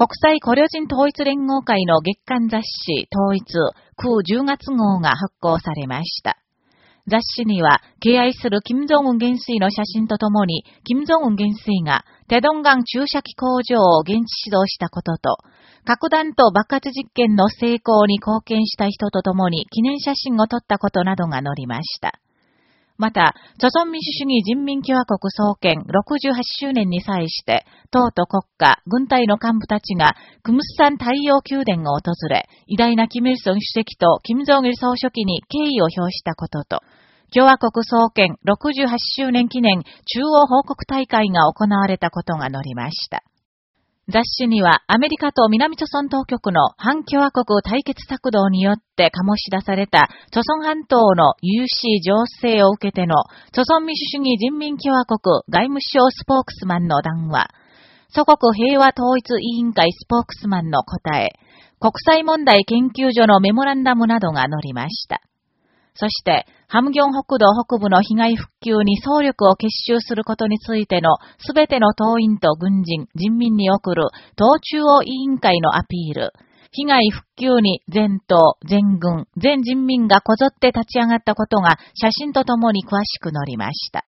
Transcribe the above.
国際古領人統一連合会の月間雑誌統一空10月号が発行されました。雑誌には、敬愛する金正恩元帥の写真とともに、金正恩元帥が、テドンガン注射器工場を現地指導したことと、核弾頭爆発実験の成功に貢献した人とともに記念写真を撮ったことなどが載りました。また、著存民主主義人民共和国創建68周年に際して、党と国家、軍隊の幹部たちが、クムスサン太陽宮殿を訪れ、偉大なキム・イルソン主席とキム・ジョン・イル総書記に敬意を表したことと、共和国創建68周年記念中央報告大会が行われたことが載りました。雑誌にはアメリカと南朝鮮当局の反共和国対決策動によって醸し出された朝鮮半島の有志情勢を受けての朝鮮民主主義人民共和国外務省スポークスマンの談話、祖国平和統一委員会スポークスマンの答え、国際問題研究所のメモランダムなどが載りました。そして、ハムギョン北道北部の被害復旧に総力を結集することについてのすべての党員と軍人、人民に送る党中央委員会のアピール。被害復旧に全党、全軍、全人民がこぞって立ち上がったことが写真とともに詳しく載りました。